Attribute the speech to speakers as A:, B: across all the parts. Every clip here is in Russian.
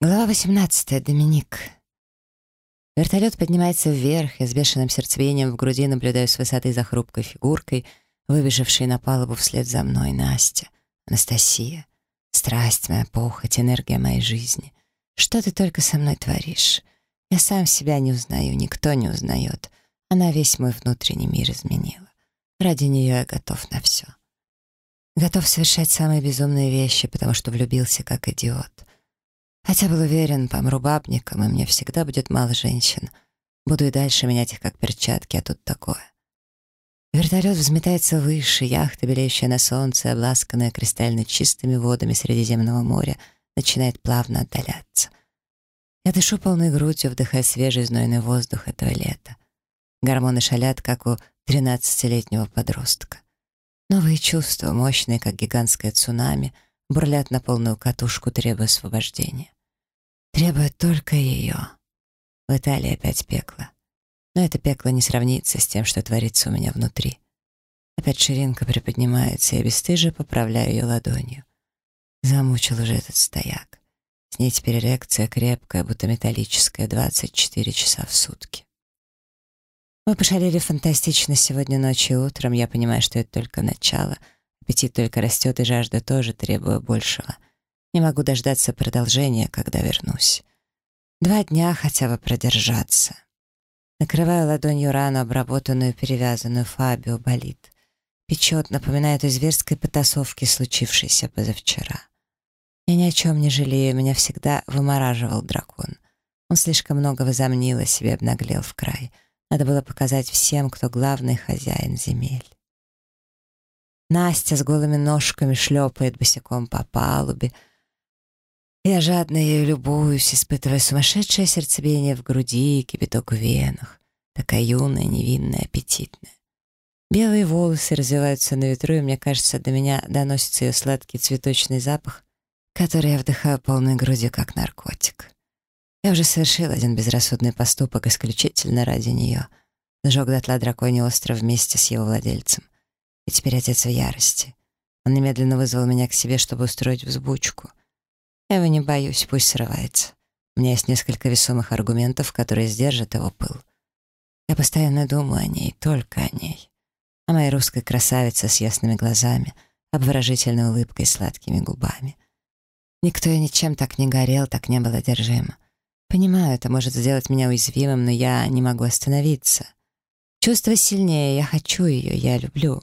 A: Глава 18. Доминик. Вертолет поднимается вверх, я с бешеным сердцевением в груди наблюдаю с высоты за хрупкой фигуркой, выбежавшей на палубу вслед за мной Настя, Анастасия. Страсть моя, похоть, энергия моей жизни. Что ты только со мной творишь? Я сам себя не узнаю, никто не узнает. Она весь мой внутренний мир изменила. Ради нее я готов на все. Готов совершать самые безумные вещи, потому что влюбился как идиот. Хотя был уверен, помру бабником, и мне всегда будет мало женщин. Буду и дальше менять их как перчатки, а тут такое. Вертолет взметается выше, яхта, белеющая на солнце, обласканная кристально чистыми водами Средиземного моря, начинает плавно отдаляться. Я дышу полной грудью, вдыхая свежий знойный воздух этого лета. Гормоны шалят, как у тринадцатилетнего подростка. Новые чувства, мощные, как гигантское цунами, бурлят на полную катушку, требуя освобождения. Требует только ее. В Италии опять пекло. Но это пекло не сравнится с тем, что творится у меня внутри. Опять ширинка приподнимается, и бесстыже поправляю ее ладонью. Замучил уже этот стояк. С ней теперь эрекция крепкая, будто металлическая, 24 часа в сутки. Мы пошалили фантастично сегодня ночью и утром. Я понимаю, что это только начало. Аппетит только растет, и жажда тоже требует большего — не могу дождаться продолжения, когда вернусь. Два дня хотя бы продержаться. Накрываю ладонью рану, обработанную, перевязанную, Фабио болит. Печет, напоминает о зверской потасовке, случившейся позавчера. Я ни о чем не жалею, меня всегда вымораживал дракон. Он слишком много возомнил о себе, обнаглел в край. Надо было показать всем, кто главный хозяин земель. Настя с голыми ножками шлепает босиком по палубе, я жадно ею любуюсь, испытывая сумасшедшее сердцебиение в груди и кипяток в венах. Такая юная, невинная, аппетитная. Белые волосы развиваются на ветру, и мне кажется, до меня доносится ее сладкий цветочный запах, который я вдыхаю полной грудью, как наркотик. Я уже совершил один безрассудный поступок исключительно ради нее. Сжег дотла драконий остров вместе с его владельцем. И теперь отец в ярости. Он немедленно вызвал меня к себе, чтобы устроить взбучку. Я его не боюсь, пусть срывается. У меня есть несколько весомых аргументов, которые сдержат его пыл. Я постоянно думаю о ней, только о ней. О моей русской красавице с ясными глазами, обворожительной улыбкой и сладкими губами. Никто и ничем так не горел, так не был одержим. Понимаю, это может сделать меня уязвимым, но я не могу остановиться. Чувство сильнее, я хочу ее, я люблю.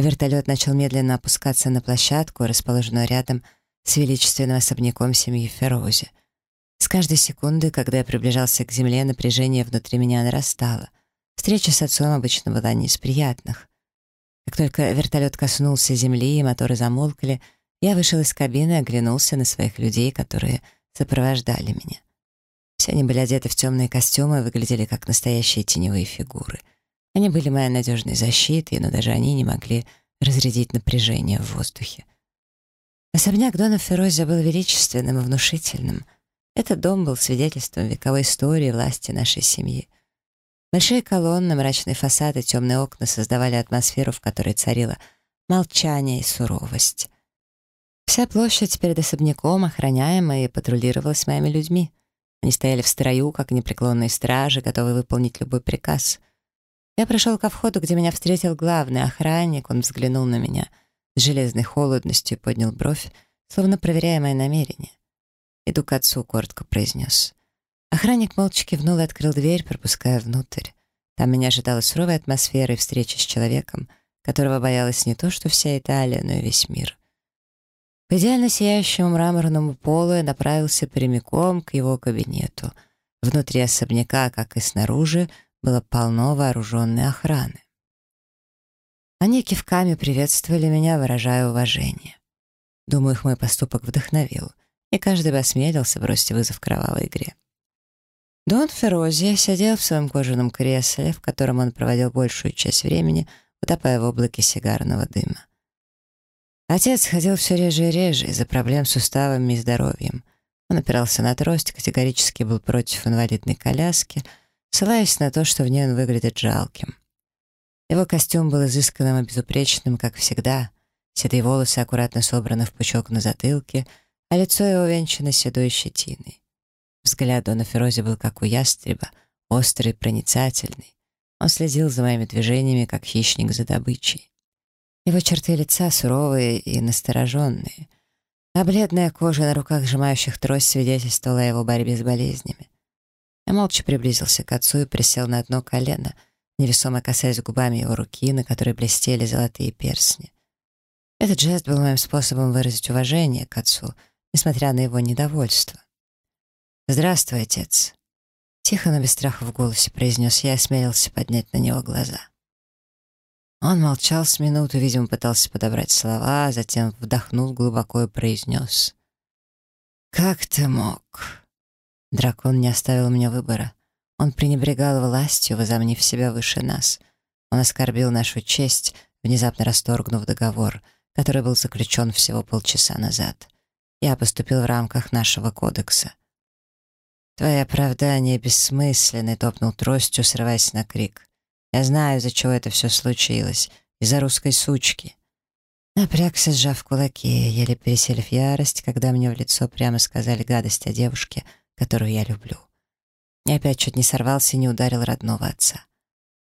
A: Вертолет начал медленно опускаться на площадку, расположенную рядом с величественным особняком семьи Ферози. С каждой секунды, когда я приближался к земле, напряжение внутри меня нарастало. Встреча с отцом обычно была не из приятных. Как только вертолет коснулся земли и моторы замолкли, я вышел из кабины и оглянулся на своих людей, которые сопровождали меня. Все они были одеты в темные костюмы и выглядели как настоящие теневые фигуры. Они были моей надежной защитой, но даже они не могли разрядить напряжение в воздухе. Особняк Дона Ферози был величественным и внушительным. Этот дом был свидетельством вековой истории власти нашей семьи. Большие колонны, мрачный фасад и темные окна создавали атмосферу, в которой царило молчание и суровость. Вся площадь перед особняком, охраняемая и патрулировалась моими людьми. Они стояли в строю, как непреклонные стражи, готовые выполнить любой приказ. Я пришел ко входу, где меня встретил главный охранник, он взглянул на меня — с железной холодностью поднял бровь, словно проверяя мои намерения. «Иду к отцу», — коротко произнес. Охранник молча кивнул и открыл дверь, пропуская внутрь. Там меня ожидала суровая атмосфера и встреча с человеком, которого боялась не то что вся Италия, но и весь мир. По идеально сияющему мраморному полу я направился прямиком к его кабинету. Внутри особняка, как и снаружи, было полно вооруженной охраны. Они кивками приветствовали меня, выражая уважение. Думаю, их мой поступок вдохновил, и каждый бы осмелился бросить вызов кровавой игре. Дон Ферози сидел в своем кожаном кресле, в котором он проводил большую часть времени, утопая в облаке сигарного дыма. Отец ходил все реже и реже из-за проблем с суставами и здоровьем. Он опирался на трость, категорически был против инвалидной коляски, ссылаясь на то, что в ней он выглядит жалким. Его костюм был изысканным и безупречным, как всегда. Седые волосы аккуратно собраны в пучок на затылке, а лицо его венчано седой щетиной. Взгляд Дона Ферози был как у ястреба, острый, проницательный. Он следил за моими движениями, как хищник за добычей. Его черты лица суровые и настороженные, а бледная кожа на руках, сжимающих трость, свидетельствовала о его борьбе с болезнями. Я молча приблизился к отцу и присел на одно колено, невесомо касаясь губами его руки, на которой блестели золотые перстни. Этот жест был моим способом выразить уважение к отцу, несмотря на его недовольство. «Здравствуй, отец!» Тихо, но без страха в голосе произнес я и осмелился поднять на него глаза. Он молчал с минуту, видимо, пытался подобрать слова, затем вдохнул глубоко и произнес. «Как ты мог?» Дракон не оставил мне выбора. Он пренебрегал властью, возомнив себя выше нас. Он оскорбил нашу честь, внезапно расторгнув договор, который был заключен всего полчаса назад. Я поступил в рамках нашего кодекса. «Твои оправдания бессмысленны», — топнул тростью, срываясь на крик. «Я знаю, из-за чего это все случилось. Из-за русской сучки». Напрягся, сжав кулаки, еле переселив ярость, когда мне в лицо прямо сказали гадость о девушке, которую я люблю. Я опять чуть не сорвался и не ударил родного отца.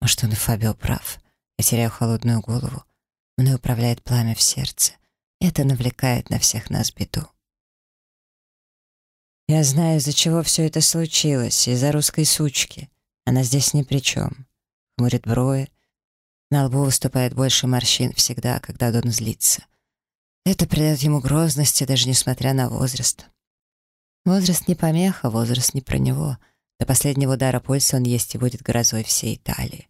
A: Может, он и Фабио прав. Я теряю холодную голову. Мной управляет пламя в сердце. Это навлекает на всех нас беду. Я знаю, из-за чего все это случилось, из-за русской сучки. Она здесь ни при чем. Хмурит брови. На лбу выступает больше морщин всегда, когда Дон злится. Это придает ему грозности, даже несмотря на возраст. Возраст не помеха, возраст не про него. До последнего удара пульса он есть и будет грозой всей Италии.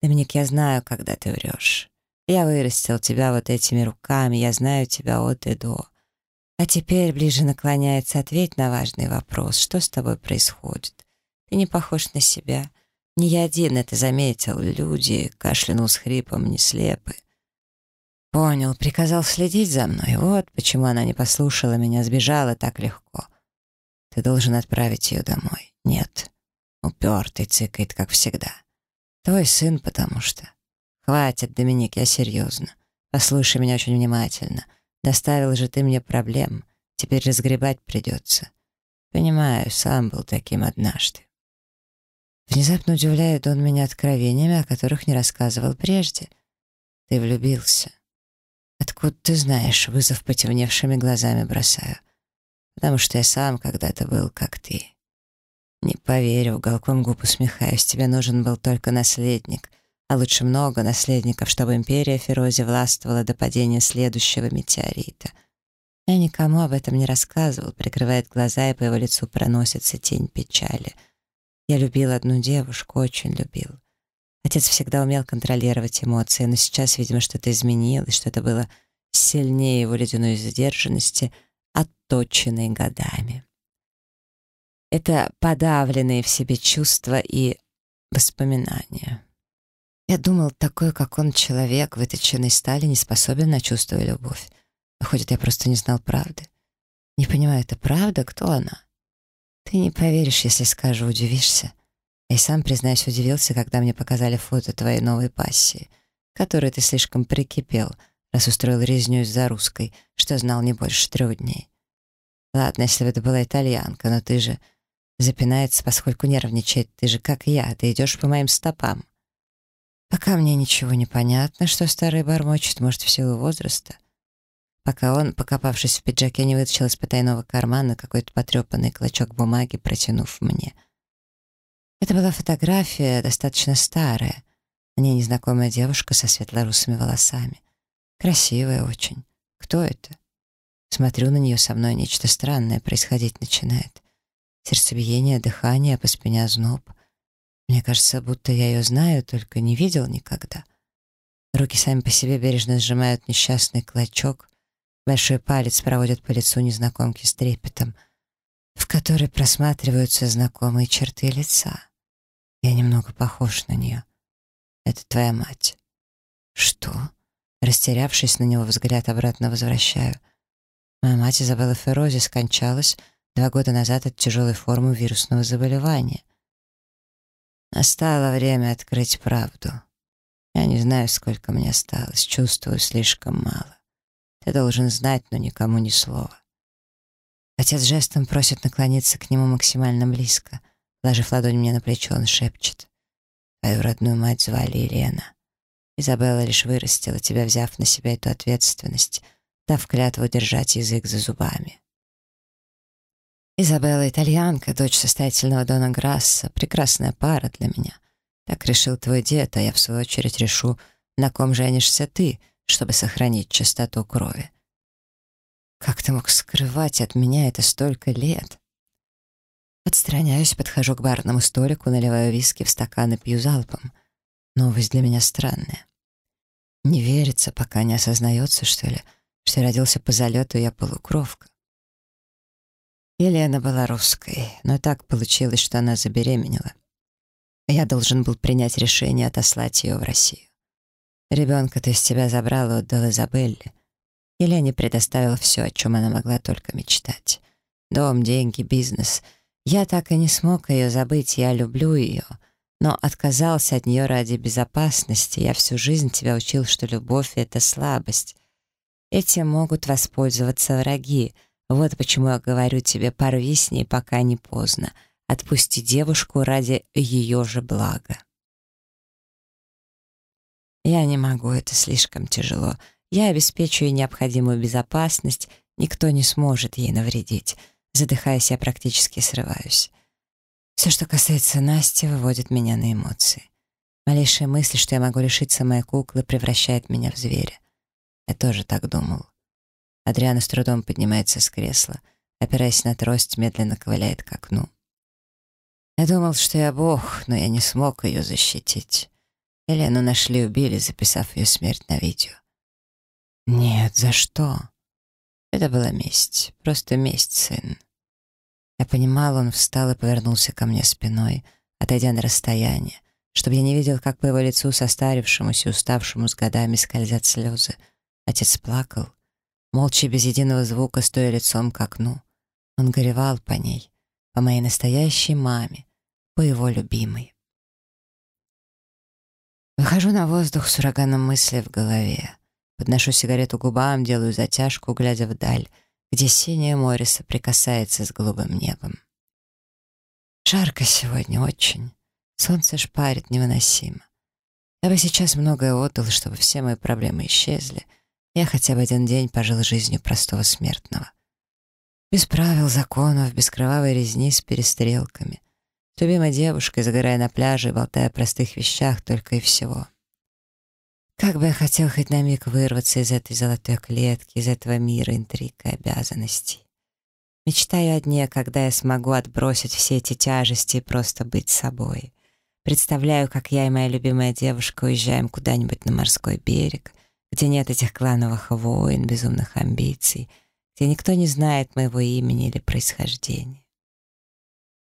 A: Доминик, я знаю, когда ты врешь. Я вырастил тебя вот этими руками, я знаю тебя от и до. А теперь ближе наклоняется ответь на важный вопрос. Что с тобой происходит? Ты не похож на себя. Не я один это заметил. Люди, кашлянул с хрипом, не слепы. Понял, приказал следить за мной. Вот почему она не послушала меня, сбежала так легко. Ты должен отправить ее домой. Нет. Упертый цикает, как всегда. Твой сын, потому что... Хватит, Доминик, я серьезно. Послушай меня очень внимательно. Доставил же ты мне проблем. Теперь разгребать придется. Понимаю, сам был таким однажды. Внезапно удивляет он меня откровениями, о которых не рассказывал прежде. Ты влюбился. Откуда ты знаешь, вызов потемневшими глазами бросаю. Потому что я сам когда-то был, как ты. Не поверю, уголком губ усмехаюсь, тебе нужен был только наследник — а лучше много наследников, чтобы империя Ферози властвовала до падения следующего метеорита. Я никому об этом не рассказывал, прикрывает глаза, и по его лицу проносится тень печали. Я любил одну девушку, очень любил. Отец всегда умел контролировать эмоции, но сейчас, видимо, что-то изменилось, что-то было сильнее его ледяной сдержанности, отточенной годами. Это подавленные в себе чувства и воспоминания. Я думал, такой, как он, человек, выточенный стали, не способен на чувство и любовь. Выходит, я просто не знал правды. Не понимаю, это правда? Кто она? Ты не поверишь, если скажу, удивишься. Я и сам, признаюсь, удивился, когда мне показали фото твоей новой пассии, которой ты слишком прикипел, раз устроил резню из-за русской, что знал не больше трех дней. Ладно, если бы это была итальянка, но ты же... Запинается, поскольку нервничает. Ты же, как я, ты идешь по моим стопам. Пока мне ничего не понятно, что старый бормочет, может, в силу возраста. Пока он, покопавшись в пиджаке, не вытащил из потайного кармана какой-то потрепанный клочок бумаги, протянув мне. Это была фотография, достаточно старая. На ней незнакомая девушка со светлорусыми волосами. Красивая очень. Кто это? Смотрю на нее, со мной нечто странное происходить начинает. Сердцебиение, дыхание, по спине озноб — мне кажется, будто я ее знаю, только не видел никогда. Руки сами по себе бережно сжимают несчастный клочок, большой палец проводит по лицу незнакомки с трепетом, в которой просматриваются знакомые черты лица. Я немного похож на нее. Это твоя мать. Что? Растерявшись на него, взгляд обратно возвращаю. Моя мать Изабелла Ферози скончалась два года назад от тяжелой формы вирусного заболевания. Настало время открыть правду. Я не знаю, сколько мне осталось, чувствую слишком мало. Ты должен знать, но никому ни слова. Отец жестом просит наклониться к нему максимально близко. Ложив ладонь мне на плечо, он шепчет. «Твою родную мать звали Елена. Изабелла лишь вырастила тебя, взяв на себя эту ответственность, дав клятву держать язык за зубами. Изабелла — итальянка, дочь состоятельного Дона Грасса, прекрасная пара для меня. Так решил твой дед, а я, в свою очередь, решу, на ком женишься ты, чтобы сохранить чистоту крови. Как ты мог скрывать от меня это столько лет? Отстраняюсь, подхожу к барному столику, наливаю виски в стакан и пью залпом. Новость для меня странная. Не верится, пока не осознается, что ли, что я родился по залету, я полукровка. Елена была русской, но так получилось, что она забеременела. Я должен был принять решение отослать ее в Россию. Ребенка ты из тебя и отдал Изабелле. Елене предоставил все, о чем она могла только мечтать. Дом, деньги, бизнес. Я так и не смог ее забыть, я люблю ее. Но отказался от нее ради безопасности. Я всю жизнь тебя учил, что любовь — это слабость. Этим могут воспользоваться враги. Вот почему я говорю тебе, порви с ней, пока не поздно. Отпусти девушку ради ее же блага. Я не могу, это слишком тяжело. Я обеспечу ей необходимую безопасность, никто не сможет ей навредить. Задыхаясь, я практически срываюсь. Все, что касается Насти, выводит меня на эмоции. Малейшая мысль, что я могу лишиться моей куклы, превращает меня в зверя. Я тоже так думал. Адриана с трудом поднимается с кресла, опираясь на трость, медленно ковыляет к окну. Я думал, что я бог, но я не смог ее защитить. Елену нашли и убили, записав ее смерть на видео. Нет, за что? Это была месть, просто месть, сын. Я понимал, он встал и повернулся ко мне спиной, отойдя на расстояние, чтобы я не видел, как по его лицу состарившемуся и уставшему с годами скользят слезы — Отец плакал, молча без единого звука, стоя лицом к окну. Он горевал по ней, по моей настоящей маме, по его любимой. Выхожу на воздух с ураганом мысли в голове. Подношу сигарету губам, делаю затяжку, глядя вдаль, где синее море соприкасается с голубым небом. Жарко сегодня очень. Солнце шпарит невыносимо. Я бы сейчас многое отдал, чтобы все мои проблемы исчезли — я хотя бы один день пожил жизнью простого смертного. Без правил, законов, без кровавой резни с перестрелками. С любимой девушкой, загорая на пляже болтая о простых вещах только и всего. Как бы я хотел хоть на миг вырваться из этой золотой клетки, из этого мира интриг и обязанностей. Мечтаю о дне, когда я смогу отбросить все эти тяжести и просто быть собой. Представляю, как я и моя любимая девушка уезжаем куда-нибудь на морской берег — где нет этих клановых войн, безумных амбиций, где никто не знает моего имени или происхождения.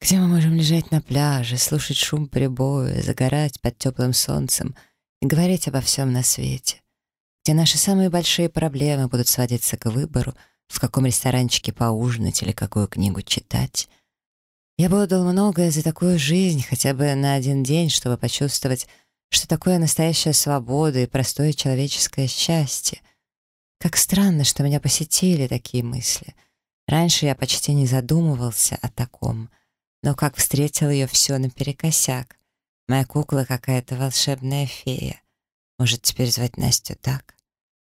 A: Где мы можем лежать на пляже, слушать шум прибоя, загорать под теплым солнцем и говорить обо всем на свете. Где наши самые большие проблемы будут сводиться к выбору, в каком ресторанчике поужинать или какую книгу читать. Я бы отдал многое за такую жизнь, хотя бы на один день, чтобы почувствовать, что такое настоящая свобода и простое человеческое счастье. Как странно, что меня посетили такие мысли. Раньше я почти не задумывался о таком, но как встретил ее все наперекосяк. Моя кукла какая-то волшебная фея. Может, теперь звать Настю так?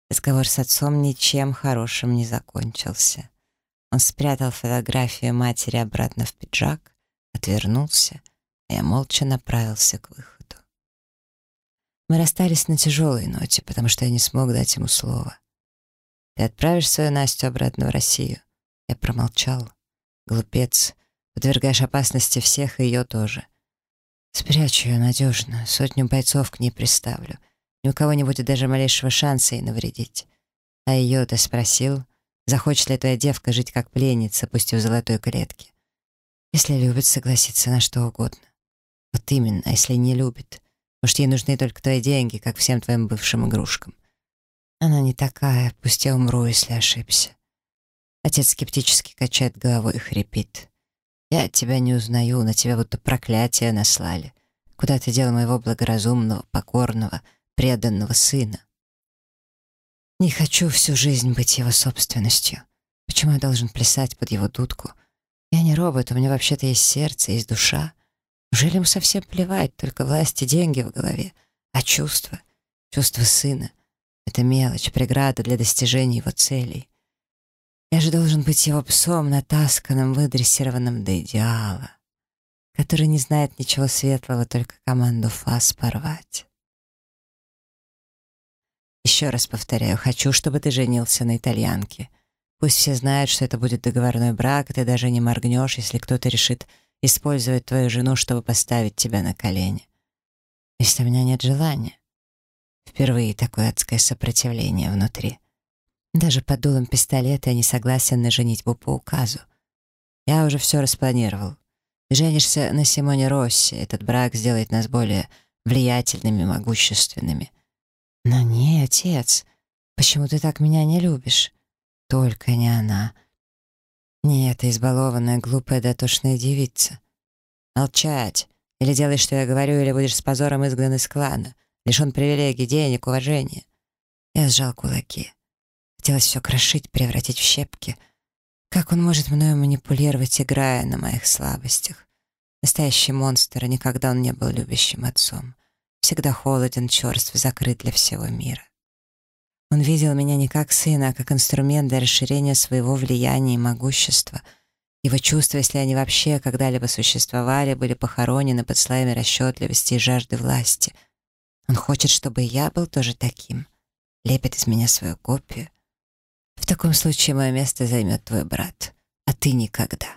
A: Разговор с отцом ничем хорошим не закончился. Он спрятал фотографию матери обратно в пиджак, отвернулся, а я молча направился к выходу. Мы расстались на тяжелой ноте, потому что я не смог дать ему слова. «Ты отправишь свою Настю обратно в Россию?» Я промолчал. «Глупец. Подвергаешь опасности всех и ее тоже. Спрячу ее надежно, сотню бойцов к ней приставлю. Ни у кого не будет даже малейшего шанса ей навредить. А ее ты спросил, захочет ли твоя девка жить как пленница, пусть и в золотой клетке? Если любит, согласится на что угодно. Вот именно, а если не любит? Может, ей нужны только твои деньги, как всем твоим бывшим игрушкам. Она не такая, пусть я умру, если ошибся. Отец скептически качает головой и хрипит. Я тебя не узнаю, на тебя будто проклятие наслали. Куда ты дел моего благоразумного, покорного, преданного сына? Не хочу всю жизнь быть его собственностью. Почему я должен плясать под его дудку? Я не робот, у меня вообще-то есть сердце, есть душа. Неужели ему совсем плевать, только власть и деньги в голове? А чувства? Чувства сына — это мелочь, преграда для достижения его целей. Я же должен быть его псом, натасканным, выдрессированным до идеала, который не знает ничего светлого, только команду фас порвать. Еще раз повторяю, хочу, чтобы ты женился на итальянке. Пусть все знают, что это будет договорной брак, и ты даже не моргнешь, если кто-то решит использовать твою жену, чтобы поставить тебя на колени. Если у меня нет желания. Впервые такое адское сопротивление внутри. Даже под дулом пистолета я не согласен на женитьбу по указу. Я уже все распланировал. Женишься на Симоне Росси, этот брак сделает нас более влиятельными, могущественными. Но не, отец, почему ты так меня не любишь? Только не она. Не эта избалованная, глупая, дотошная девица. Молчать. Или делай, что я говорю, или будешь с позором изгнан из клана, лишен привилегий, денег, уважения. Я сжал кулаки. Хотелось все крошить, превратить в щепки. Как он может мною манипулировать, играя на моих слабостях? Настоящий монстр, а никогда он не был любящим отцом всегда холоден, черств, закрыт для всего мира. Он видел меня не как сына, а как инструмент для расширения своего влияния и могущества. Его чувства, если они вообще когда-либо существовали, были похоронены под слоями расчетливости и жажды власти. Он хочет, чтобы я был тоже таким. Лепит из меня свою копию. В таком случае мое место займет твой брат, а ты никогда.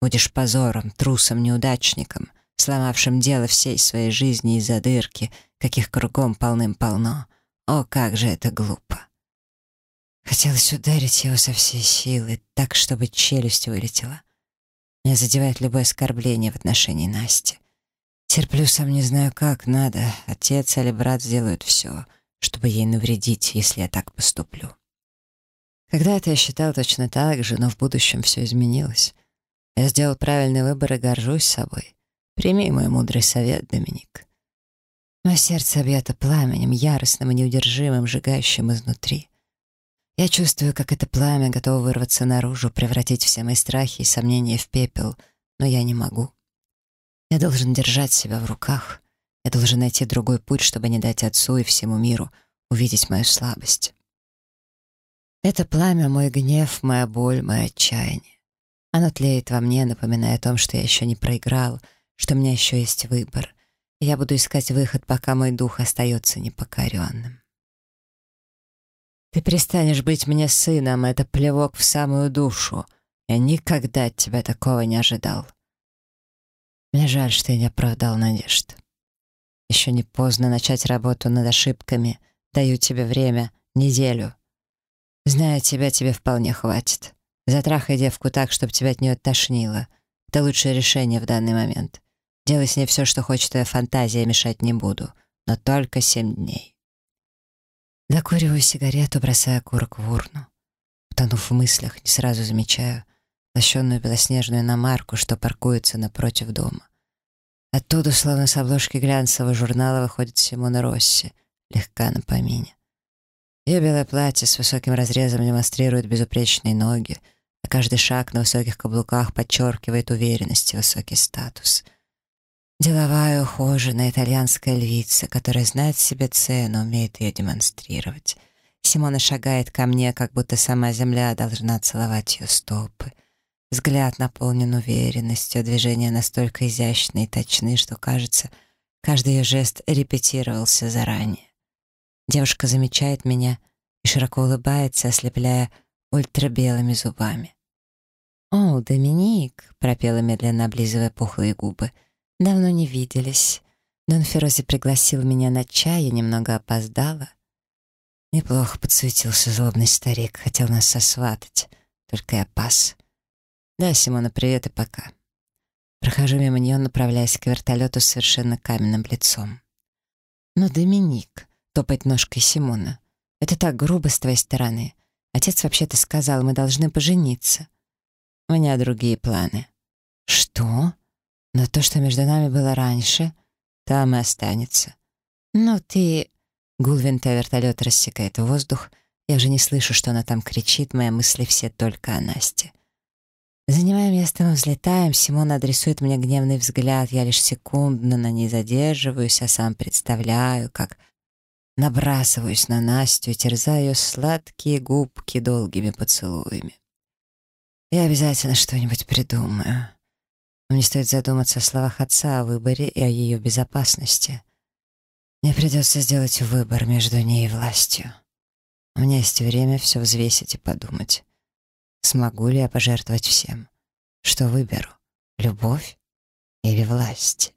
A: Будешь позором, трусом, неудачником — сломавшим дело всей своей жизни из-за дырки, каких кругом полным-полно. О, как же это глупо! Хотелось ударить его со всей силы, так, чтобы челюсть вылетела. Меня задевает любое оскорбление в отношении Насти. Терплю сам не знаю как, надо. Отец или брат сделают все, чтобы ей навредить, если я так поступлю. Когда-то я считал точно так же, но в будущем все изменилось. Я сделал правильный выбор и горжусь собой. Прими мой мудрый совет, Доминик. Мое сердце объято пламенем, яростным и неудержимым, сжигающим изнутри. Я чувствую, как это пламя готово вырваться наружу, превратить все мои страхи и сомнения в пепел, но я не могу. Я должен держать себя в руках. Я должен найти другой путь, чтобы не дать отцу и всему миру увидеть мою слабость. Это пламя — мой гнев, моя боль, мое отчаяние. Оно тлеет во мне, напоминая о том, что я еще не проиграл — что у меня еще есть выбор, я буду искать выход, пока мой дух остается непокоренным. Ты перестанешь быть мне сыном, это плевок в самую душу. Я никогда от тебя такого не ожидал. Мне жаль, что я не оправдал надежд. Еще не поздно начать работу над ошибками. Даю тебе время, неделю. Зная тебя, тебе вполне хватит. Затрахай девку так, чтобы тебя от нее тошнило. Это лучшее решение в данный момент. Делай с ней все, что хочет твоя фантазия, мешать не буду. Но только семь дней. Докуриваю сигарету, бросая курок в урну. Утонув в мыслях, не сразу замечаю лощенную белоснежную иномарку, что паркуется напротив дома. Оттуда, словно с обложки глянцевого журнала, выходит Симона Росси, легка на помине. Ее белое платье с высоким разрезом демонстрирует безупречные ноги, а каждый шаг на высоких каблуках подчеркивает уверенность и высокий статус. Деловая, ухоженная итальянская львица, которая знает себе цену, умеет ее демонстрировать. Симона шагает ко мне, как будто сама земля должна целовать ее стопы. Взгляд наполнен уверенностью, движения настолько изящны и точны, что, кажется, каждый ее жест репетировался заранее. Девушка замечает меня и широко улыбается, ослепляя ультрабелыми зубами. «О, Доминик!» — пропела медленно, облизывая пухлые губы. «Давно не виделись. Дон Ферози пригласил меня на чай, я немного опоздала». Неплохо подсуетился злобный старик, хотел нас сосватать. Только я пас. «Да, Симона, привет и пока». Прохожу мимо нее, направляясь к вертолету с совершенно каменным лицом. «Но, Доминик», — топает ножкой Симона, — «это так грубо с твоей стороны. Отец вообще-то сказал, мы должны пожениться. У меня другие планы. Что? Но то, что между нами было раньше, там и останется. Ну ты... Гул винта вертолет рассекает воздух, Я уже не слышу, что она там кричит, мои мысли все только о Насте. Занимаем место, мы взлетаем, Симона адресует мне гневный взгляд, я лишь секундно на ней задерживаюсь, а сам представляю, как набрасываюсь на Настю и терзаю сладкие губки долгими поцелуями. Я обязательно что-нибудь придумаю. Но мне стоит задуматься о словах отца, о выборе и о ее безопасности. Мне придется сделать выбор между ней и властью. У меня есть время все взвесить и подумать. Смогу ли я пожертвовать всем? Что выберу? Любовь или власть?